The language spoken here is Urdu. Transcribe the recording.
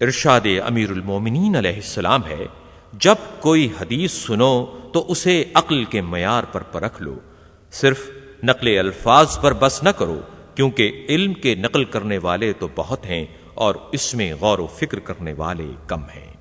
ارشاد امیر المومنین علیہ السلام ہے، جب کوئی حدیث سنو تو اسے عقل کے معیار پر پرکھ لو۔ صرف نقل الفاظ پر بس نہ کرو، کیونکہ علم کے نقل کرنے والے تو بہت ہیں اور اس میں غور و فکر کرنے والے کم ہیں۔